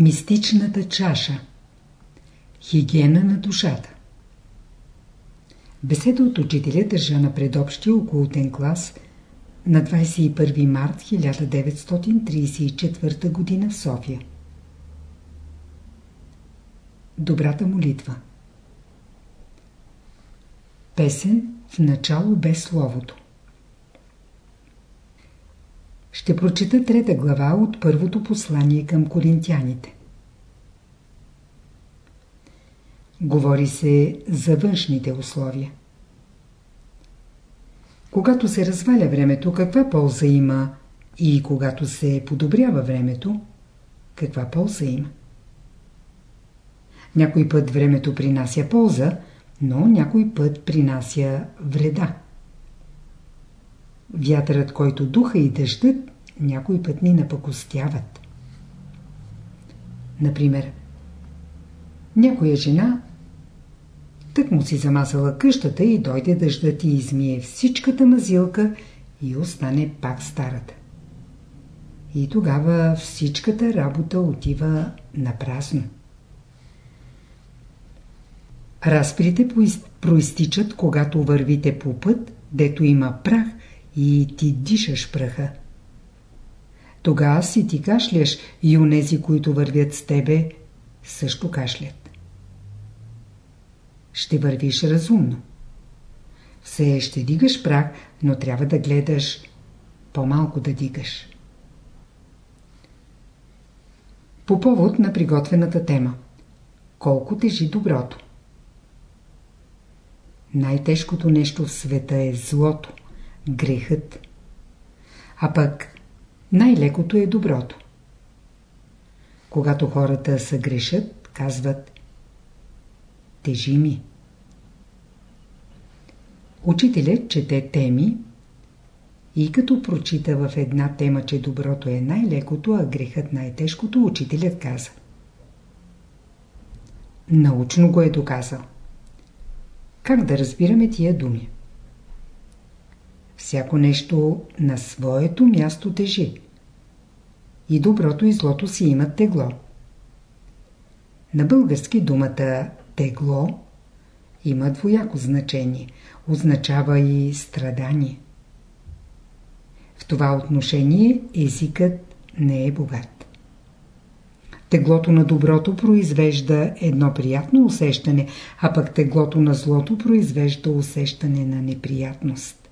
Мистичната чаша Хигиена на душата Беседа от учителя държа на предобщия околотен клас на 21 март 1934 г. в София. Добрата молитва Песен в начало без словото Ще прочита трета глава от първото послание към коринтяните. Говори се за външните условия. Когато се разваля времето, каква полза има и когато се подобрява времето, каква полза има? Някой път времето принася полза, но някой път принася вреда. Вятърът, който духа и дъждът, някой път ни напакостяват. Например, някоя жена тък му си замазала къщата и дойде дъждът и измие всичката мазилка и остане пак старата. И тогава всичката работа отива на празно. Разприте проистичат, когато вървите по път, дето има прах и ти дишаш праха. Тогава си ти кашляш и онези, които вървят с тебе, също кашлят. Ще вървиш разумно. Все ще дигаш прах, но трябва да гледаш по-малко да дигаш. По повод на приготвената тема. Колко тежи доброто? Най-тежкото нещо в света е злото, грехът. А пък най-лекото е доброто. Когато хората са грешат, казват Тежи ми. Учителят чете теми и като прочита в една тема, че доброто е най-лекото, а грехът най-тежкото, учителят каза. Научно го е доказал. Как да разбираме тия думи? Всяко нещо на своето място тежи. И доброто и злото си имат тегло. На български думата тегло има двояко значение. Означава и страдание. В това отношение езикът не е богат. Теглото на доброто произвежда едно приятно усещане, а пък теглото на злото произвежда усещане на неприятност.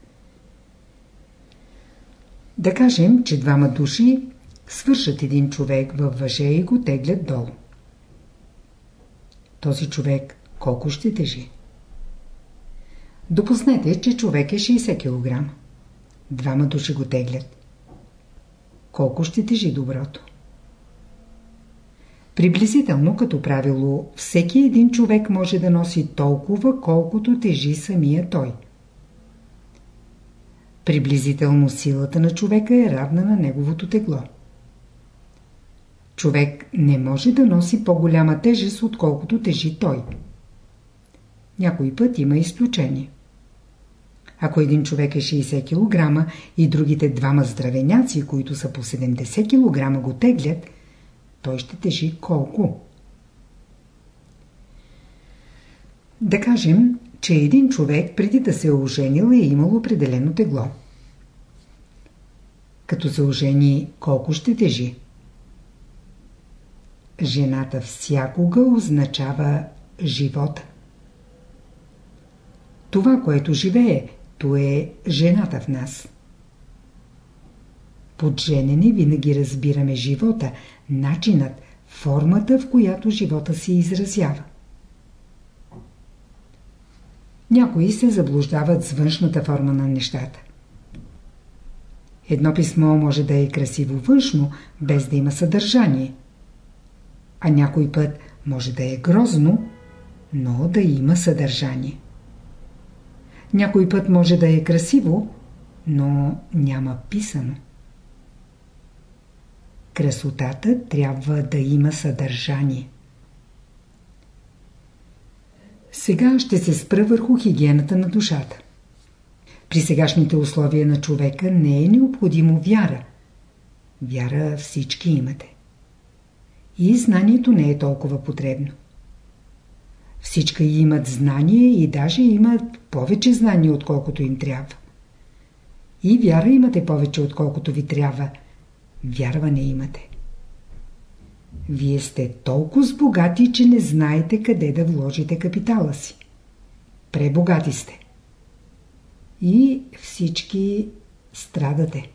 Да кажем, че двама души свършат един човек във въже и го теглят долу. Този човек колко ще тежи? Допуснете, че човек е 60 кг. Двама души го теглят. Колко ще тежи доброто? Приблизително като правило, всеки един човек може да носи толкова, колкото тежи самия той. Приблизително силата на човека е равна на неговото тегло. Човек не може да носи по-голяма тежест, отколкото тежи той. Някой път има изключение. Ако един човек е 60 кг и другите двама здравеняци, които са по 70 кг го теглят, той ще тежи колко? Да кажем, че един човек преди да се е оженил е имал определено тегло. Като се ожени, колко ще тежи? Жената всякога означава живота. Това, което живее, то е жената в нас. Под женене винаги разбираме живота, начинът, формата, в която живота се изразява. Някои се заблуждават с външната форма на нещата. Едно писмо може да е красиво външно, без да има съдържание. А някой път може да е грозно, но да има съдържание. Някой път може да е красиво, но няма писано. Красотата трябва да има съдържание. Сега ще се спра върху хигиената на душата. При сегашните условия на човека не е необходимо вяра. Вяра всички имате. И знанието не е толкова потребно. Всички имат знание и даже имат повече знание, отколкото им трябва. И вяра имате повече, отколкото ви трябва. Вярване имате. Вие сте толкова богати, че не знаете къде да вложите капитала си. Пребогати сте. И всички страдате.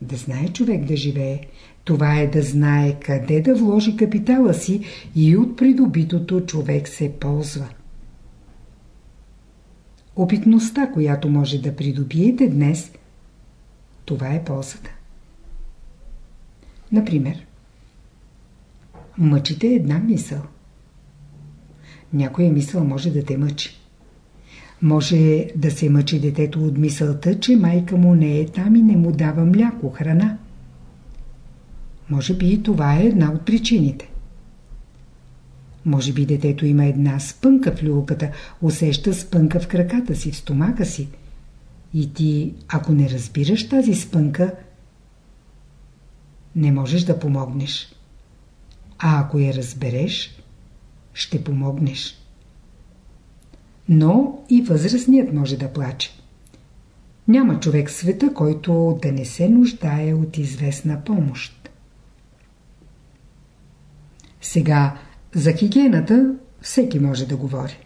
Да знае човек да живее, това е да знае къде да вложи капитала си и от придобитото човек се ползва. Опитността, която може да придобиете днес, това е ползата. Например, мъчите една мисъл. Някоя мисъл може да те мъчи. Може да се мъчи детето от мисълта, че майка му не е там и не му дава мляко, храна. Може би и това е една от причините. Може би детето има една спънка в люлката, усеща спънка в краката си, в стомака си. И ти, ако не разбираш тази спънка, не можеш да помогнеш. А ако я разбереш, ще помогнеш. Но и възрастният може да плаче. Няма човек в света, който да не се нуждае от известна помощ. Сега, за хигиената всеки може да говори.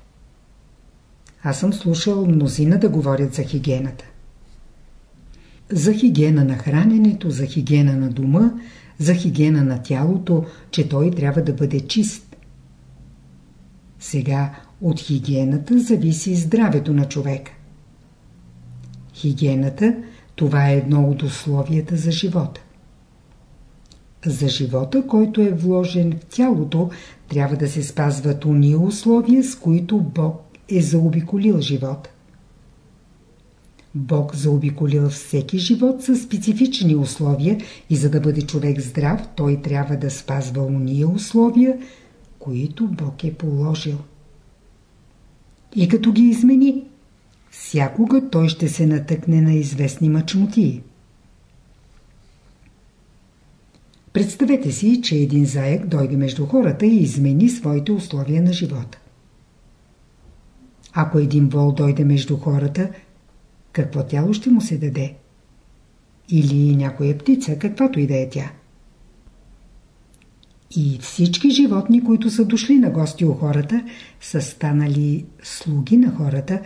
Аз съм слушал мнозина да говорят за хигиената. За хигиена на храненето, за хигиена на дома, за хигиена на тялото, че той трябва да бъде чист. Сега от хигиената зависи здравето на човека. Хигиената – това е едно от условията за живота. За живота, който е вложен в тялото, трябва да се спазват уния условия, с които Бог е заобиколил живота. Бог заобиколил всеки живот с специфични условия и за да бъде човек здрав, той трябва да спазва уния условия, които Бог е положил. И като ги измени, всякога той ще се натъкне на известни мъчноти. Представете си, че един заек дойде между хората и измени своите условия на живота. Ако един вол дойде между хората, какво тяло ще му се даде? Или някоя птица, каквато и да е тя. И всички животни, които са дошли на гости у хората, са станали слуги на хората,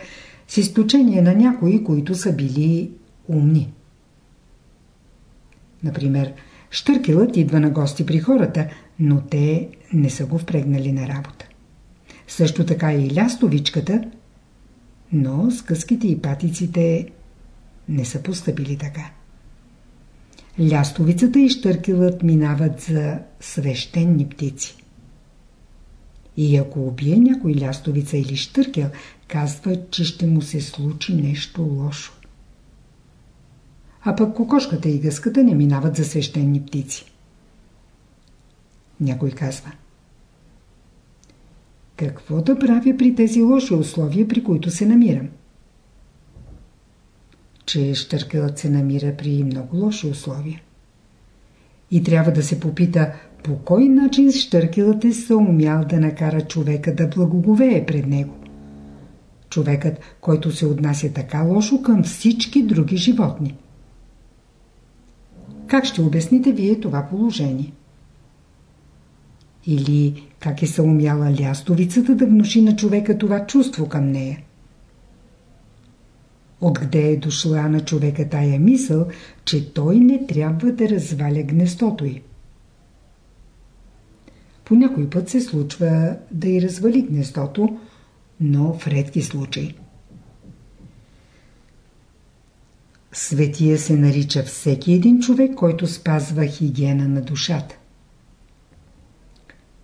с изключение на някои, които са били умни. Например, Штъркелът идва на гости при хората, но те не са го впрегнали на работа. Също така и лястовичката, но скъските и патиците не са поступили така. Лястовицата и штъркелът минават за свещени птици. И ако убие някой лястовица или штъркел, казва, че ще му се случи нещо лошо а пък кокошката и гъската не минават за свещени птици. Някой казва Какво да правя при тези лоши условия, при които се намирам? Че щъркълът се намира при много лоши условия. И трябва да се попита по кой начин щъркелът е съумял да накара човека да благоговее пред него. Човекът, който се отнася така лошо към всички други животни. Как ще обясните вие това положение? Или как е съумяла лястовицата да внуши на човека това чувство към нея? Откъде е дошла на човека тая мисъл, че той не трябва да разваля гнестото й? По някой път се случва да и развали гнездото, но в редки случаи. Светия се нарича всеки един човек, който спазва хигиена на душата.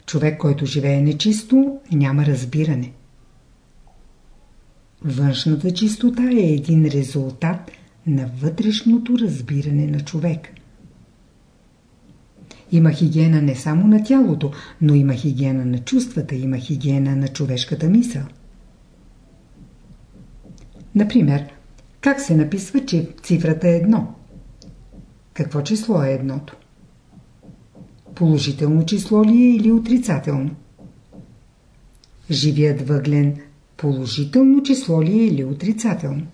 Човек, който живее нечисто, няма разбиране. Външната чистота е един резултат на вътрешното разбиране на човек. Има хигиена не само на тялото, но има хигиена на чувствата, има хигиена на човешката мисъл. Например, как се написва че цифрата е едно? Какво число е едното? положително число ли е или отрицателно? Живият въглен положително число ли е или отрицателно?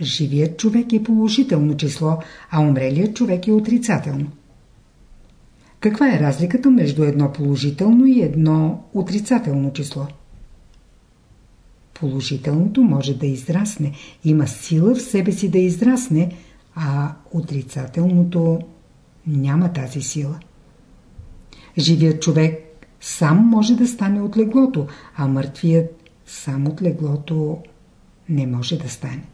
Живият човек е положително число, а умрелият човек е отрицателно. Каква е разликата между едно положително и едно отрицателно число? Положителното може да израсне, има сила в себе си да израсне, а отрицателното няма тази сила. Живият човек сам може да стане от леглото, а мъртвият сам от леглото не може да стане.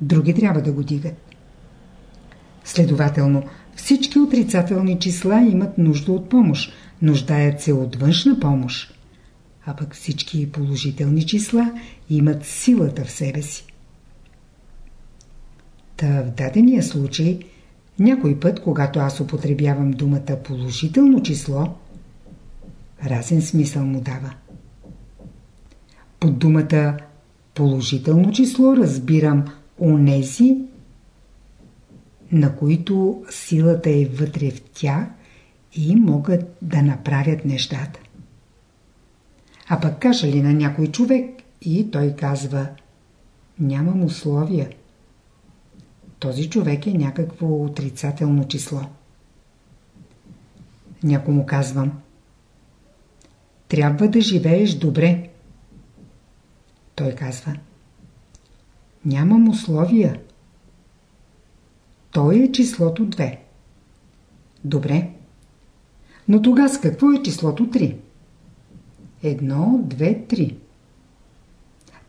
Други трябва да го дигат. Следователно, всички отрицателни числа имат нужда от помощ, нуждаят се от външна помощ, а пък всички положителни числа имат силата в себе си. Та в дадения случай, някой път, когато аз употребявам думата положително число, разен смисъл му дава. Под думата положително число разбирам онези, на които силата е вътре в тях и могат да направят нещата. А пък кажа ли на някой човек и той казва нямам условия. Този човек е някакво отрицателно число. Някому казвам трябва да живееш добре. Той казва Нямам условия. Той е числото 2. Добре. Но тогава с какво е числото 3? Едно, две, три.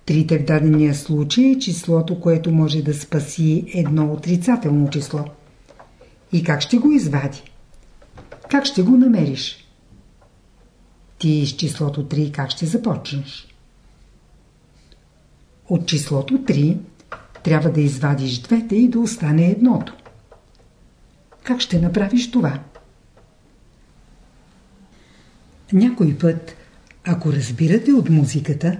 Трите в дадения случай е числото, което може да спаси едно отрицателно число. И как ще го извади? Как ще го намериш? Ти с числото 3 как ще започнеш? От числото 3 трябва да извадиш двете и да остане едното. Как ще направиш това? Някой път, ако разбирате от музиката,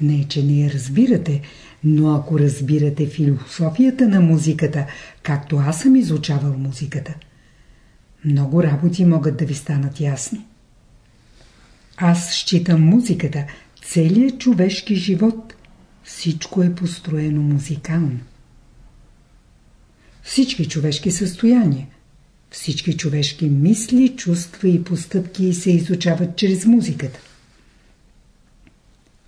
не че не я разбирате, но ако разбирате философията на музиката, както аз съм изучавал музиката, много работи могат да ви станат ясни. Аз считам музиката, целият човешки живот, всичко е построено музикално. Всички човешки състояния, всички човешки мисли, чувства и постъпки се изучават чрез музиката.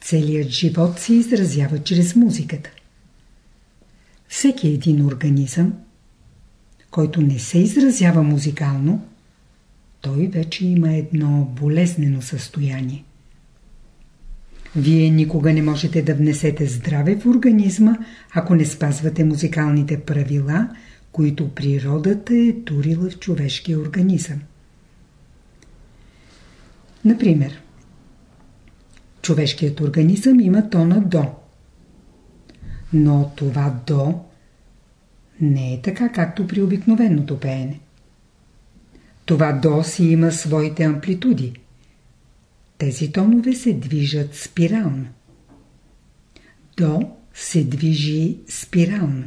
Целият живот се изразява чрез музиката. Всеки един организъм, който не се изразява музикално, той вече има едно болезнено състояние. Вие никога не можете да внесете здраве в организма, ако не спазвате музикалните правила, които природата е турила в човешкия организъм. Например, човешкият организъм има тона до. Но това до не е така, както при обикновеното пеене. Това до си има своите амплитуди. Тези тонове се движат спирално. До се движи спирално.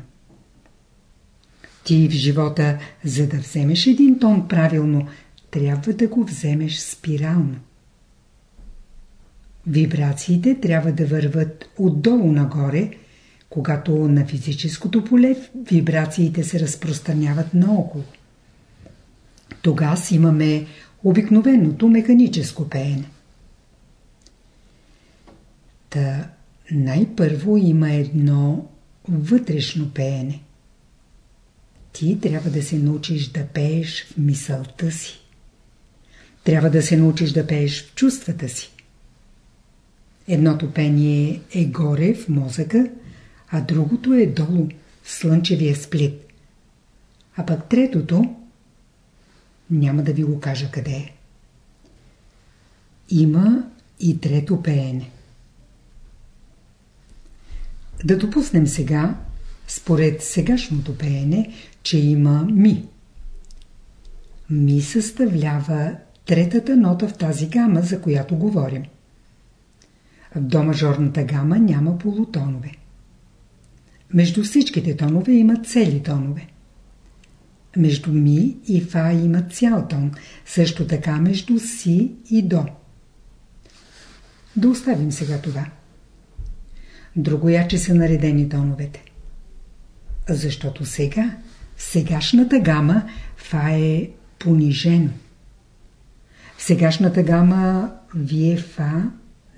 Ти в живота, за да вземеш един тон правилно, трябва да го вземеш спирално. Вибрациите трябва да върват отдолу нагоре, когато на физическото поле вибрациите се разпространяват наоколо. Тогава имаме обикновеното механическо пеене. Та най-първо има едно вътрешно пеене. Ти трябва да се научиш да пееш в мисълта си. Трябва да се научиш да пееш в чувствата си. Едното пение е горе в мозъка, а другото е долу в слънчевия сплит. А пък третото няма да ви го кажа къде е. Има и трето пеене. Да допуснем сега, според сегашното пеене, че има ми. Ми съставлява третата нота в тази гама, за която говорим. До мажорната гама няма полутонове. Между всичките тонове има цели тонове. Между ми и фа има цял тон, също така между си и до. Да оставим сега това. Другояче са наредени тоновете. Защото сега, в сегашната гама, фа е понижено. В сегашната гама вие фа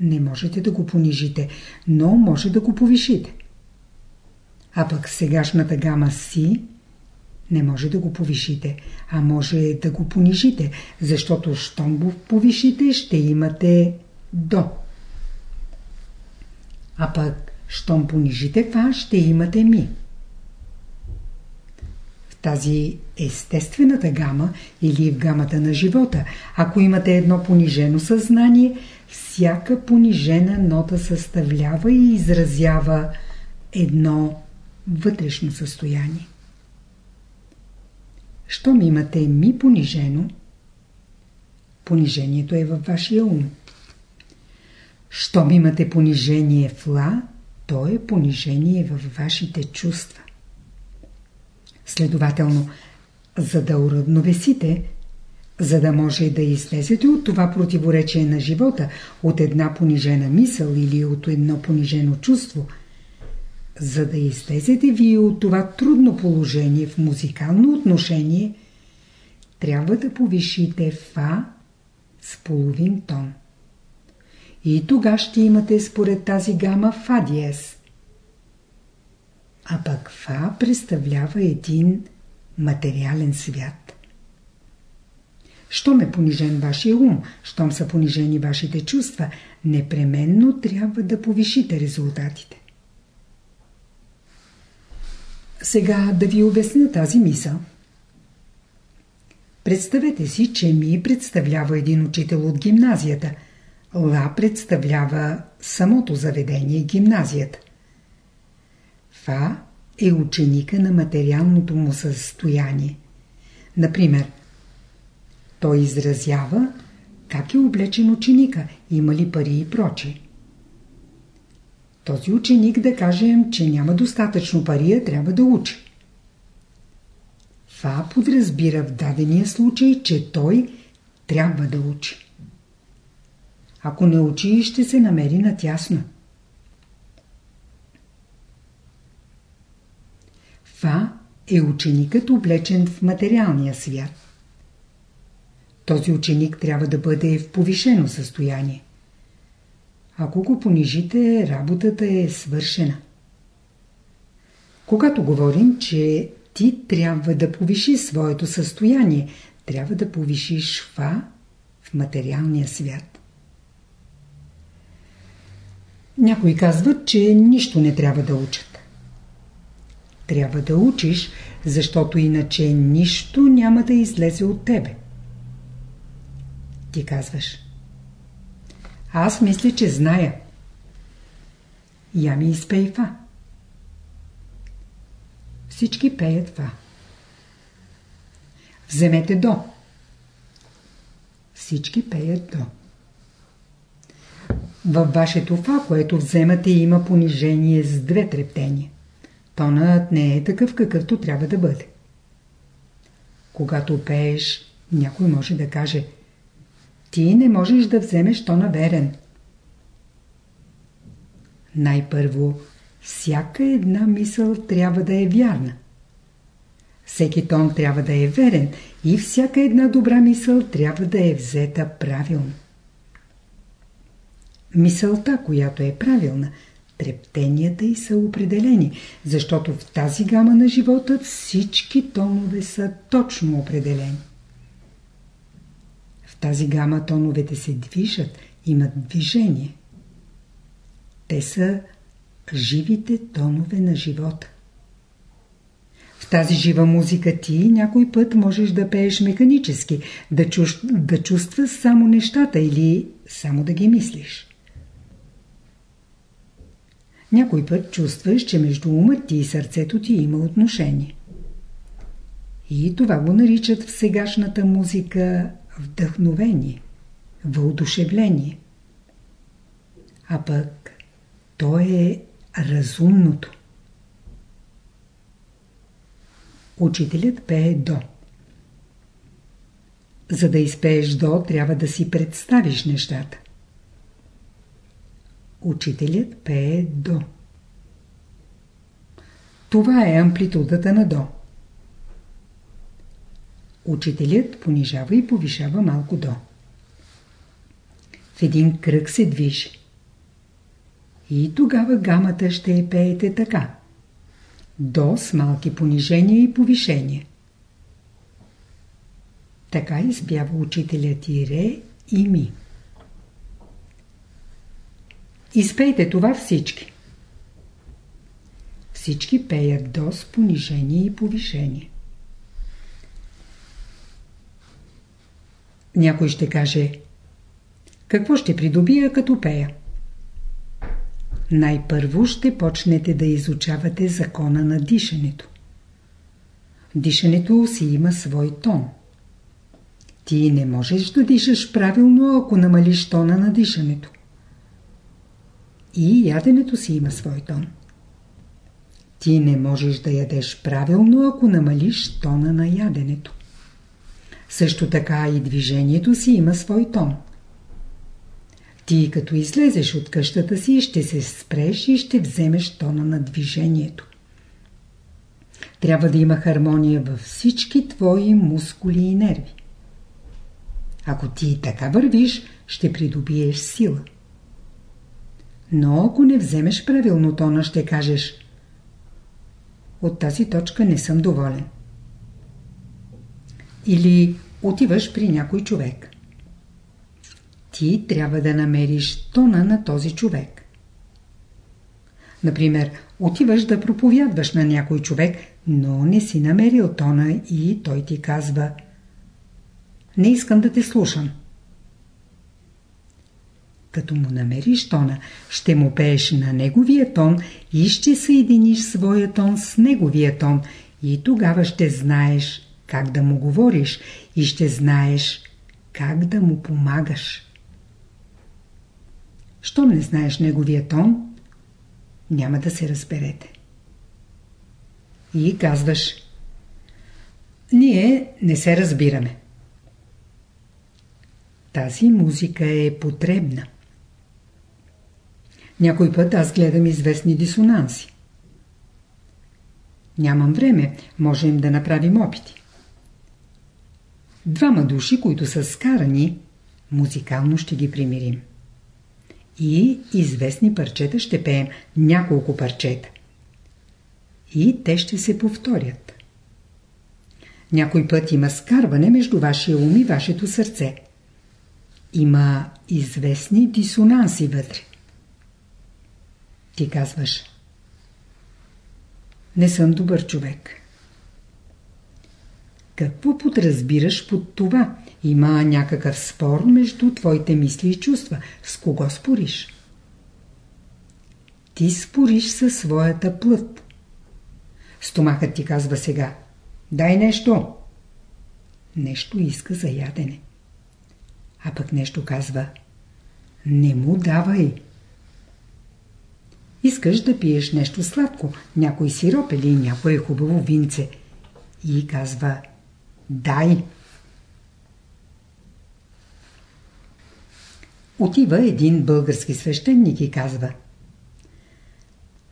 не можете да го понижите, но може да го повишите. А пък сегашната гама си не може да го повишите, а може да го понижите, защото щом го повишите, ще имате до. А пък, щом понижите фа, ще имате ми. В тази естествената гама или в гамата на живота, ако имате едно понижено съзнание, всяка понижена нота съставлява и изразява едно вътрешно състояние. Щом имате ми понижено, понижението е във вашия ум. Щом имате понижение в ла, то е понижение във вашите чувства. Следователно, за да уравновесите, за да може да излезете от това противоречие на живота, от една понижена мисъл или от едно понижено чувство – за да излезете вие от това трудно положение в музикално отношение, трябва да повишите фа с половин тон. И тога ще имате според тази гама фа диез. А пък фа представлява един материален свят. Щом е понижен вашия ум, щом са понижени вашите чувства, непременно трябва да повишите резултатите. Сега да ви обясня тази мисъл. Представете си, че ми представлява един учител от гимназията. Ла представлява самото заведение гимназията. Фа е ученика на материалното му състояние. Например, той изразява как е облечен ученика, има ли пари и прочее. Този ученик да кажем, че няма достатъчно пари, а трябва да учи. Това подразбира в дадения случай, че той трябва да учи. Ако не учи, ще се намери на тясно. Фа е ученикът облечен в материалния свят. Този ученик трябва да бъде в повишено състояние. Ако го понижите, работата е свършена. Когато говорим, че ти трябва да повишиш своето състояние, трябва да повишиш фа в материалния свят. Някои казват, че нищо не трябва да учат. Трябва да учиш, защото иначе нищо няма да излезе от тебе. Ти казваш – аз мисля, че зная. Я ми изпей фа. Всички пеят фа. Вземете до. Всички пеят до. Във вашето фа, което вземате, има понижение с две трептения. Тонът не е такъв, какъвто трябва да бъде. Когато пееш, някой може да каже – ти не можеш да вземеш то наверен. Най-първо, всяка една мисъл трябва да е вярна. Всеки тон трябва да е верен и всяка една добра мисъл трябва да е взета правилно. Мисълта, която е правилна, трептенията й са определени, защото в тази гама на живота всички тонове са точно определени тази гама тоновете се движат, имат движение. Те са живите тонове на живота. В тази жива музика ти някой път можеш да пееш механически, да, чуш... да чувстваш само нещата или само да ги мислиш. Някой път чувстваш, че между умът ти и сърцето ти има отношение. И това го наричат в сегашната музика вдъхновение, въодушевление. А пък то е разумното. Учителят пее до. За да изпееш до, трябва да си представиш нещата. Учителят пее до. Това е амплитудата на до. Учителят понижава и повишава малко до. В един кръг се движи. И тогава гамата ще я пеете така. До с малки понижения и повишения. Така изпява учителят и ре и ми. Изпейте това всички. Всички пеят до с понижение и повишение. Някой ще каже Какво ще придобия като пея? Най-първо ще почнете да изучавате закона на дишането. Дишането си има свой тон. Ти не можеш да дишаш правилно, ако намалиш тона на дишането. И яденето си има свой тон. Ти не можеш да ядеш правилно, ако намалиш тона на яденето. Също така и движението си има свой тон. Ти като излезеш от къщата си, ще се спреш и ще вземеш тона на движението. Трябва да има хармония във всички твои мускули и нерви. Ако ти така вървиш, ще придобиеш сила. Но ако не вземеш правилно тона, ще кажеш от тази точка не съм доволен. Или отиваш при някой човек. Ти трябва да намериш тона на този човек. Например, отиваш да проповядваш на някой човек, но не си намерил тона и той ти казва Не искам да те слушам. Като му намериш тона, ще му пееш на неговия тон и ще съединиш своя тон с неговия тон и тогава ще знаеш как да му говориш и ще знаеш как да му помагаш. Щом не знаеш неговия тон, няма да се разберете. И казваш Ние не се разбираме. Тази музика е потребна. Някой път аз гледам известни дисонанси. Нямам време, можем да направим опити. Двама души, които са скарани, музикално ще ги примирим. И известни парчета ще пеем, няколко парчета. И те ще се повторят. Някой път има скарване между вашия ум и вашето сърце. Има известни дисонанси вътре. Ти казваш Не съм добър човек. Какво подразбираш под това? Има някакъв спор между твоите мисли и чувства. С кого спориш? Ти спориш със своята плът. Стомахът ти казва сега. Дай нещо. Нещо иска за ядене. А пък нещо казва. Не му давай. Искаш да пиеш нещо сладко, някой сироп или някое хубаво винце. И казва Дай! Отива един български свещеник и казва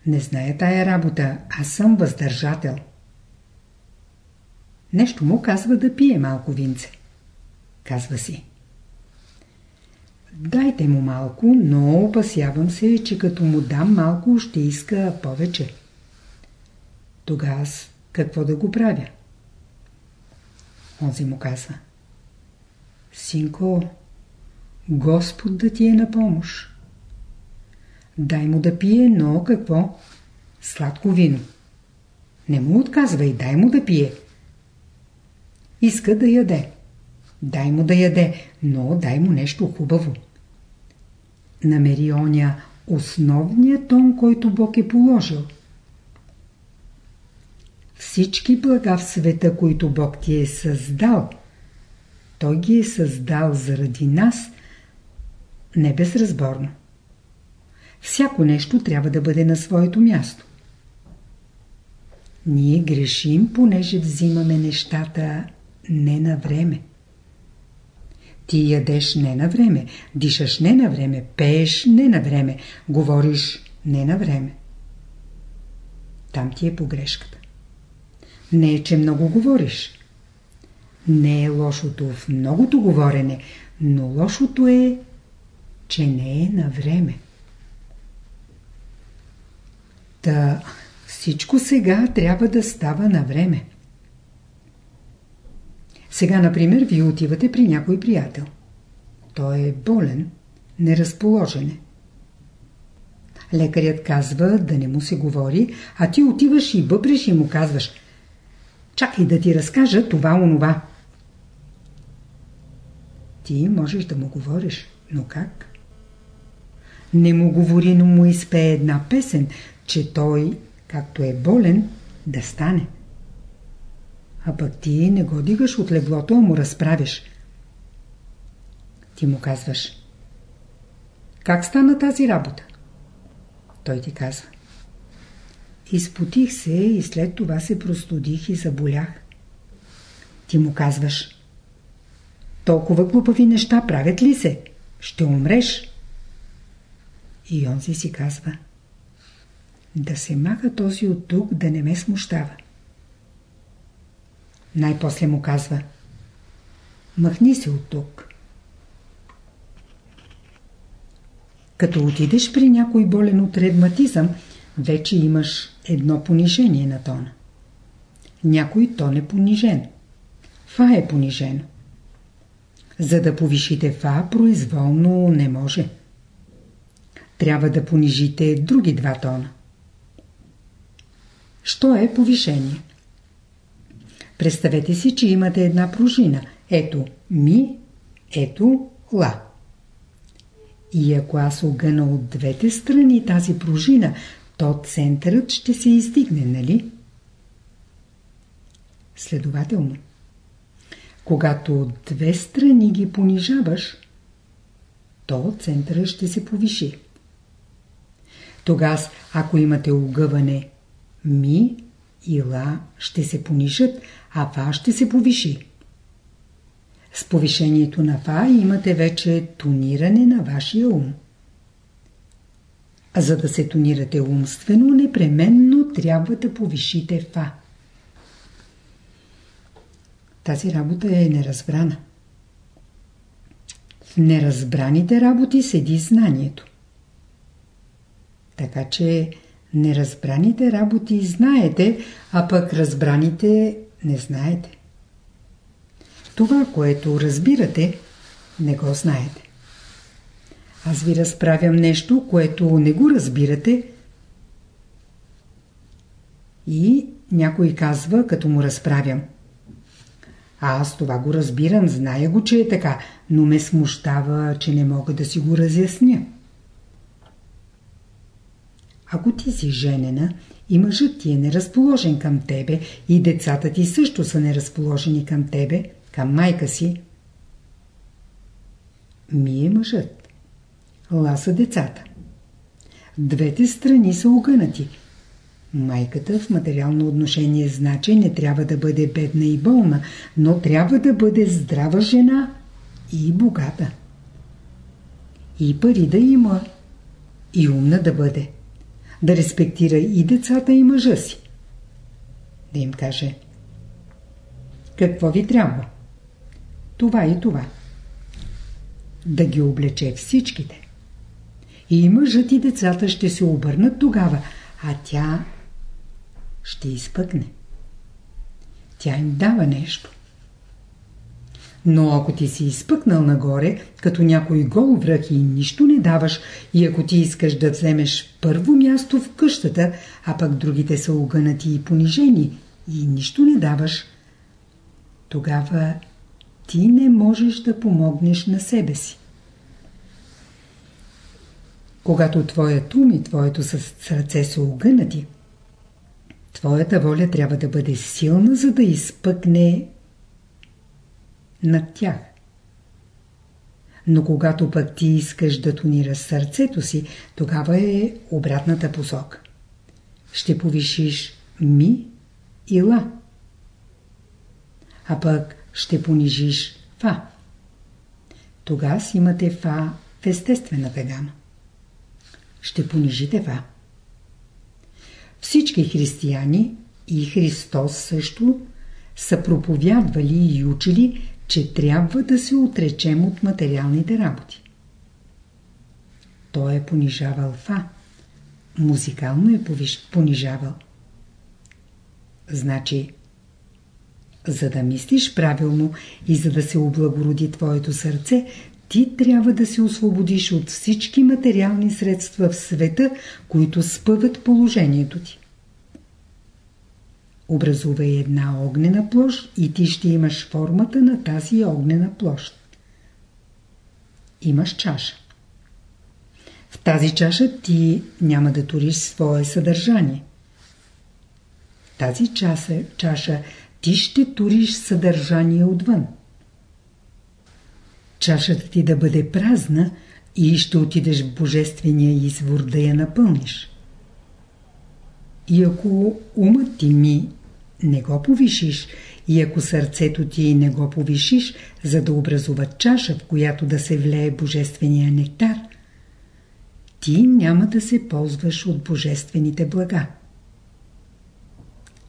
Не зная тая работа, аз съм въздържател. Нещо му казва да пие малко винце. Казва си Дайте му малко, но опасявам се, че като му дам малко, ще иска повече. Тогава какво да го правя? Онзи му казва. Синко, Господ да ти е на помощ. Дай му да пие, но какво? Сладко вино. Не му отказвай, дай му да пие. Иска да яде. Дай му да яде, но дай му нещо хубаво. Намери оня основния тон, който Бог е положил. Всички блага в света, които Бог ти е създал, Той ги е създал заради нас, не безразборно. Всяко нещо трябва да бъде на своето място. Ние грешим, понеже взимаме нещата не на време. Ти ядеш не на време, дишаш не на време, пееш не на време, говориш не на време. Там ти е погрешката. Не е, че много говориш. Не е лошото в многото говорене, но лошото е, че не е на време. Та всичко сега трябва да става на време. Сега, например, вие отивате при някой приятел. Той е болен, неразположен. Лекарят казва да не му се говори, а ти отиваш и бъбреш и му казваш Чакай да ти разкажа това онова. Ти можеш да му говориш, но как? Не му говори, но му изпее една песен, че той, както е болен, да стане. А пък ти не го дигаш от леглото, а му разправиш. Ти му казваш. Как стана тази работа? Той ти казва. Изпотих се и след това се простудих и заболях. Ти му казваш. Толкова глупави неща правят ли се? Ще умреш. И он си си казва. Да се маха този от тук, да не ме смущава. Най-после му казва. Махни се от тук. Като отидеш при някой болен от ревматизъм, вече имаш едно понижение на тона. Някой тон е понижен. Фа е понижено. За да повишите фа, произволно не може. Трябва да понижите други два тона. Що е повишение? Представете си, че имате една пружина. Ето ми, ето ла. И ако аз огъна от двете страни тази пружина, то центърът ще се издигне, нали? Следователно, когато от две страни ги понижаваш, то центърът ще се повиши. Тогас, ако имате огъване ми и ла ще се понижат, а фа ще се повиши. С повишението на фа имате вече тониране на вашия ум. А за да се тонирате умствено, непременно трябва да повишите фа. Тази работа е неразбрана. В неразбраните работи седи знанието. Така че неразбраните работи знаете, а пък разбраните не знаете. Това, което разбирате, не го знаете. Аз ви разправям нещо, което не го разбирате и някой казва, като му разправям. Аз това го разбирам, зная го, че е така, но ме смущава, че не мога да си го разясня. Ако ти си женена и мъжът ти е неразположен към тебе и децата ти също са неразположени към тебе, към майка си, ми е мъжът. Ла са децата. Двете страни са огънати. Майката в материално отношение значи не трябва да бъде бедна и болна, но трябва да бъде здрава жена и богата. И пари да има, и умна да бъде да респектира и децата и мъжа си. Да им каже Какво ви трябва? Това и това. Да ги облече всичките. И мъжът и децата ще се обърнат тогава, а тя ще изпъкне. Тя им дава нещо. Но ако ти си изпъкнал нагоре, като някой гол връх и нищо не даваш, и ако ти искаш да вземеш първо място в къщата, а пък другите са огънати и понижени, и нищо не даваш, тогава ти не можеш да помогнеш на себе си. Когато твоят ум и твоето сърце са огънати, твоята воля трябва да бъде силна, за да изпъкне над тях. Но когато пък ти искаш да тонираш сърцето си, тогава е обратната посока. Ще повишиш ми и ла. А пък ще понижиш фа. Тогава имате фа в естествената гама. Ще понижите фа. Всички християни и Христос също са проповядвали и учили, че трябва да се отречем от материалните работи. Той е понижавал фа. Музикално е понижавал. Значи, за да мислиш правилно и за да се облагороди твоето сърце, ти трябва да се освободиш от всички материални средства в света, които спъват положението ти. Образувай една огнена площ и ти ще имаш формата на тази огнена площ. Имаш чаша. В тази чаша ти няма да туриш свое съдържание. В тази чаша, чаша ти ще туриш съдържание отвън. Чашата ти да бъде празна и ще отидеш в божествения извор да я напълниш. И ако умът ти ми не го повишиш и ако сърцето ти не го повишиш, за да образува чаша, в която да се влее божествения нектар, ти няма да се ползваш от божествените блага.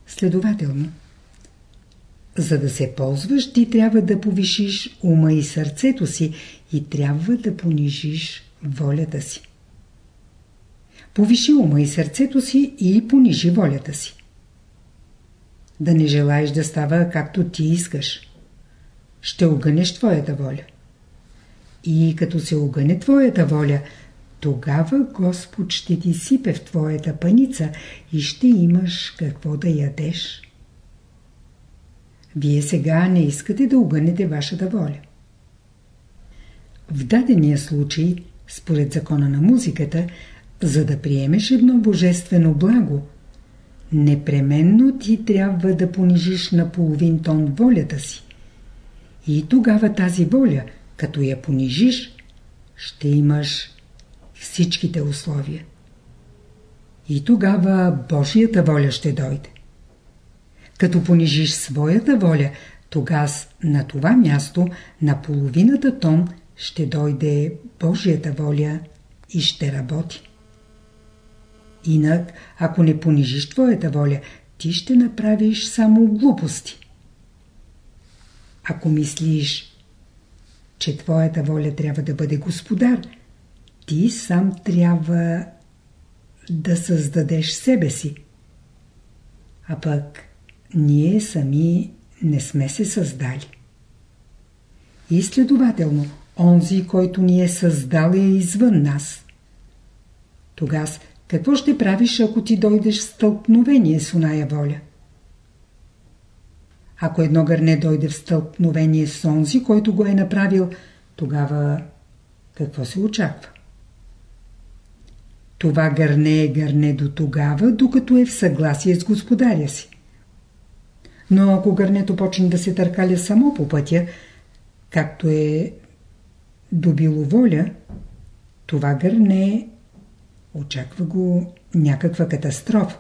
Следователно, за да се ползваш, ти трябва да повишиш ума и сърцето си и трябва да понижиш волята си. Повиши ума и сърцето си и понижи волята си. Да не желаеш да става както ти искаш. Ще огънеш твоята воля. И като се огъне твоята воля, тогава Господ ще ти сипе в твоята паница и ще имаш какво да ядеш. Вие сега не искате да огънете вашата воля. В дадения случай, според закона на музиката, за да приемеш едно божествено благо, непременно ти трябва да понижиш на половин тон волята си. И тогава тази воля, като я понижиш, ще имаш всичките условия. И тогава Божията воля ще дойде. Като понижиш своята воля, тогава на това място, на половината тон, ще дойде Божията воля и ще работи. Инак, ако не понижиш твоята воля, ти ще направиш само глупости. Ако мислиш, че твоята воля трябва да бъде господар, ти сам трябва да създадеш себе си. А пък ние сами не сме се създали. И следователно, онзи, който ни е създал е извън нас. Тогава какво ще правиш, ако ти дойдеш в стълкновение с оная воля? Ако едно гърне дойде в стълкновение с онзи, който го е направил, тогава какво се очаква? Това гърне е гърне до тогава, докато е в съгласие с господаря си. Но ако гърнето почне да се търкаля само по пътя, както е добило воля, това гърне очаква го някаква катастрофа.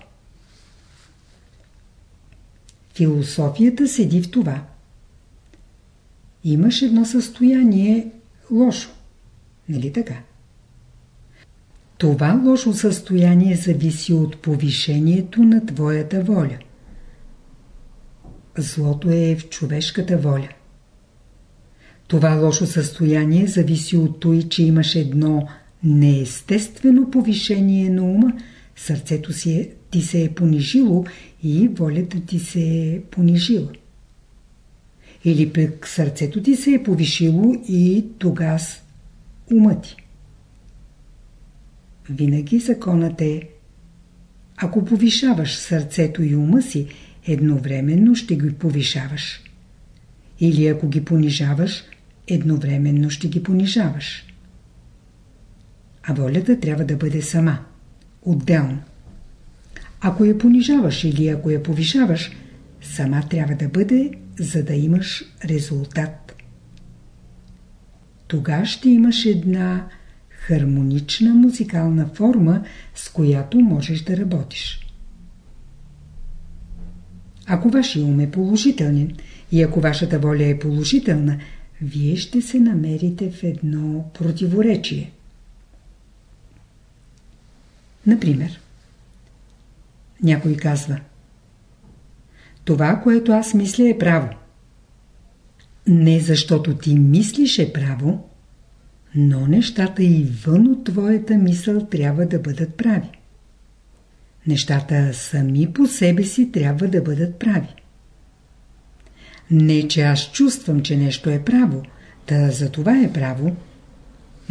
Философията седи в това. Имаш едно състояние лошо. Нали така? Това лошо състояние зависи от повишението на твоята воля. Злото е в човешката воля. Това лошо състояние зависи от той, че имаш едно неестествено повишение на ума, сърцето си е, ти се е понижило и волята ти се е понижила. Или пък сърцето ти се е повишило и тогас ума ти. Винаги законът е ако повишаваш сърцето и ума си, едновременно ще ги повишаваш. Или ако ги понижаваш, едновременно ще ги понижаваш. А волята трябва да бъде сама, отделно. Ако я понижаваш или ако я повишаваш, сама трябва да бъде, за да имаш резултат. Тога ще имаш една хармонична музикална форма, с която можеш да работиш. Ако вашия ум е положителен и ако вашата воля е положителна, вие ще се намерите в едно противоречие. Например, някой казва Това, което аз мисля е право. Не защото ти мислиш е право, но нещата и вън от твоята мисъл трябва да бъдат прави. Нещата сами по себе си трябва да бъдат прави. Не, че аз чувствам, че нещо е право, та за това е право,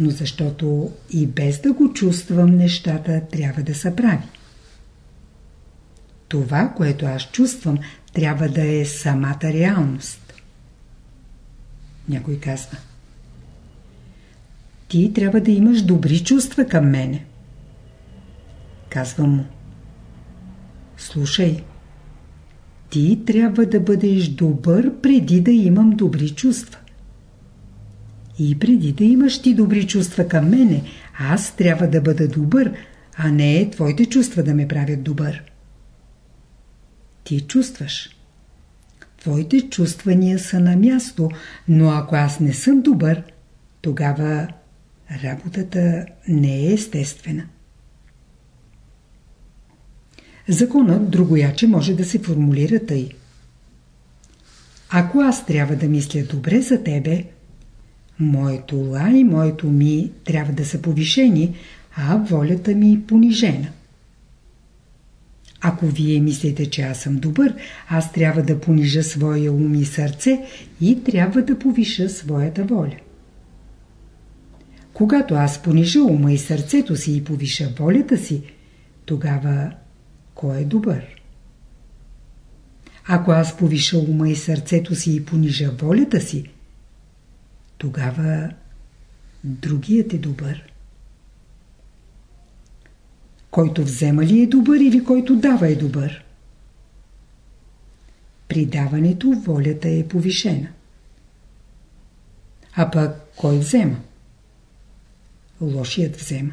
но защото и без да го чувствам, нещата трябва да са прави. Това, което аз чувствам, трябва да е самата реалност. Някой казва. Ти трябва да имаш добри чувства към мене. Казвам му. Слушай, ти трябва да бъдеш добър преди да имам добри чувства. И преди да имаш ти добри чувства към мене, аз трябва да бъда добър, а не твоите чувства да ме правят добър. Ти чувстваш. Твоите чувствания са на място, но ако аз не съм добър, тогава работата не е естествена. Законът другояче може да се формулира тъй. Ако аз трябва да мисля добре за тебе, моето ла и моето ми трябва да са повишени, а волята ми понижена. Ако вие мислите, че аз съм добър, аз трябва да понижа своя ум и сърце и трябва да повиша своята воля. Когато аз понижа ума и сърцето си и повиша волята си, тогава кой е добър? Ако аз повиша ума и сърцето си и понижа волята си, тогава другият е добър. Който взема ли е добър или който дава е добър? При даването волята е повишена. А пък кой взема? Лошият взема.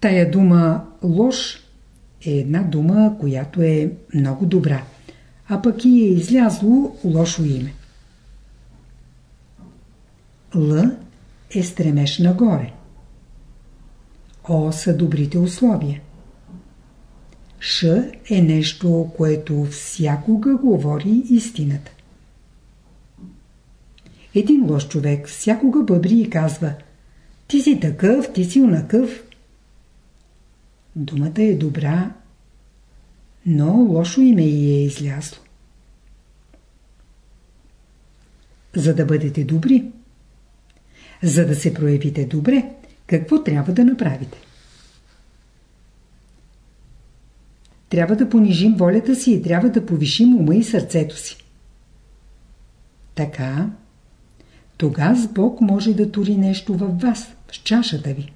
Тая дума лош е една дума, която е много добра, а пък и е излязло лошо име. Л е стремеж нагоре. О са добрите условия. Ш е нещо, което всякога говори истината. Един лош човек всякога бъбри и казва Ти си такъв, ти си унакъв. Думата е добра, но лошо име й е излязло. За да бъдете добри, за да се проявите добре, какво трябва да направите? Трябва да понижим волята си и трябва да повишим ума и сърцето си. Така, тогава Бог може да тури нещо във вас, в чашата ви.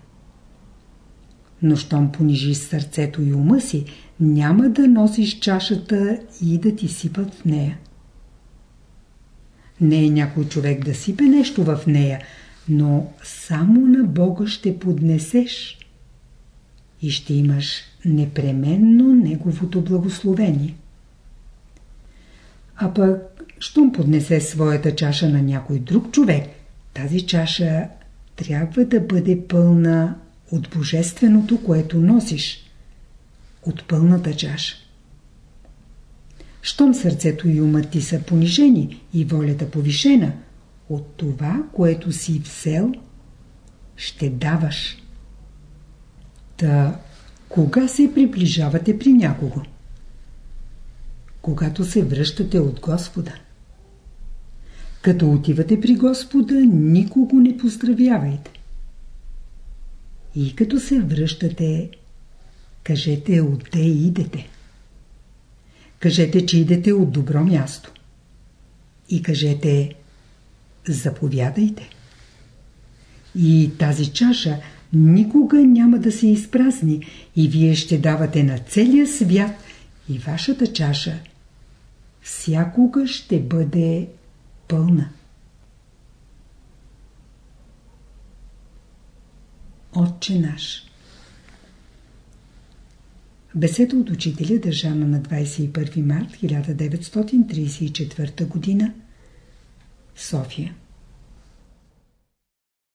Но щом понижиш сърцето и ума си, няма да носиш чашата и да ти сипат в нея. Не е някой човек да сипе нещо в нея, но само на Бога ще поднесеш и ще имаш непременно Неговото благословение. А пък, щом поднесе своята чаша на някой друг човек, тази чаша трябва да бъде пълна от божественото, което носиш, от пълната чаша. Щом сърцето и умът ти са понижени и волята повишена, от това, което си взел, ще даваш. Та, кога се приближавате при някого? Когато се връщате от Господа. Като отивате при Господа, никого не поздравявайте. И като се връщате, кажете отде идете. Кажете, че идете от добро място. И кажете, заповядайте. И тази чаша никога няма да се изпразни и вие ще давате на целия свят и вашата чаша всякога ще бъде пълна. Отче наш Беседа от учителя държана на 21 март 1934 г. София